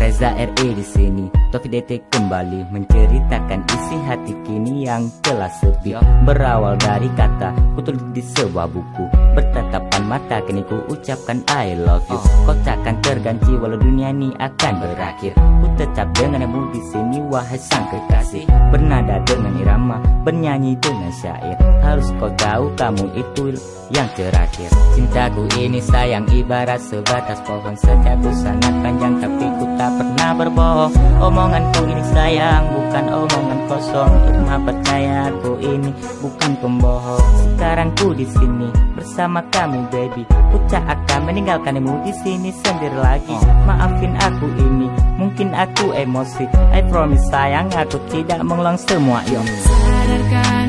Reza RE di sini. Taufik Detek kembali menceritakan isi hati kini yang telah sepi. Berawal dari kata kutulis di sebuah buku Bertatapan mata kini ku ucapkan I love you. Kau takkan terganti walau dunia ini akan berakhir. Ku tetap denganmu di sini wahai sang kekasih. Bernada dengan irama bernyanyi dengan syair. Harus kau tahu kamu itu yang terakhir. Cintaku ini sayang ibarat sebatas pohon. Sejauh sangat panjang tapi ku tak pernah berbohong. Omonganku ini sayang bukan omongan kosong Irma percaya aku ini bukan pembohong. Sekarang ku di sini bersama kamu baby. Tak akan meninggalkanmu di sini sendiri lagi. Maafin aku ini mungkin aku emosi. I promise sayang aku tidak mengulang semua ini. Sadarkan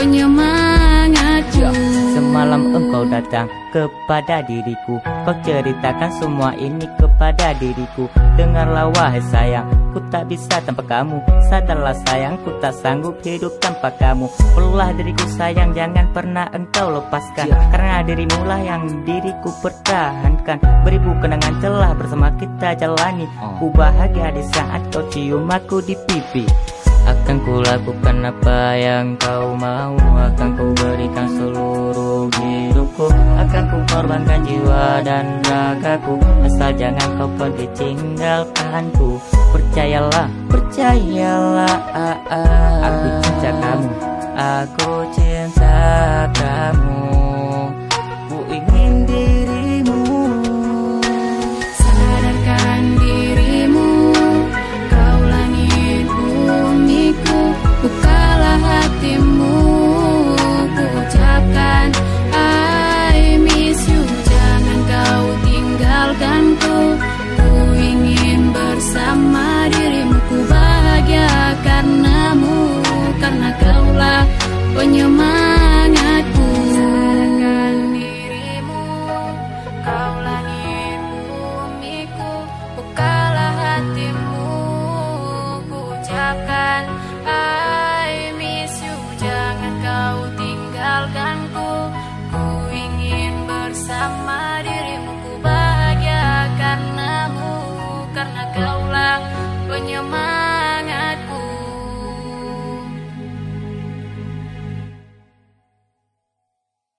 penyemangatku. Semalam engkau datang kepada diriku. Kau ceritakan semua ini kepada diriku. Dengarlah wahai sayang Ku tak bisa tanpa kamu. Sadarlah sayang Ku tak sanggup hidup tanpa kamu. Peluklah diriku sayang Jangan pernah engkau lepaskan. Karena dirimu lah yang diriku pertahankan. Beribu kenangan telah bersama kita jalani. Ku bahagia di saat kau cium aku di pipi akan ku lakukan apa yang kau mau Akan ku berikan seluruh hidupku. Akan ku korbankan jiwa dan ragaku Asal jangan kau pergi tinggalkanku Percayalah, percayalah ah, ah. Aku cinta kamu. Aku cinta penyemangatku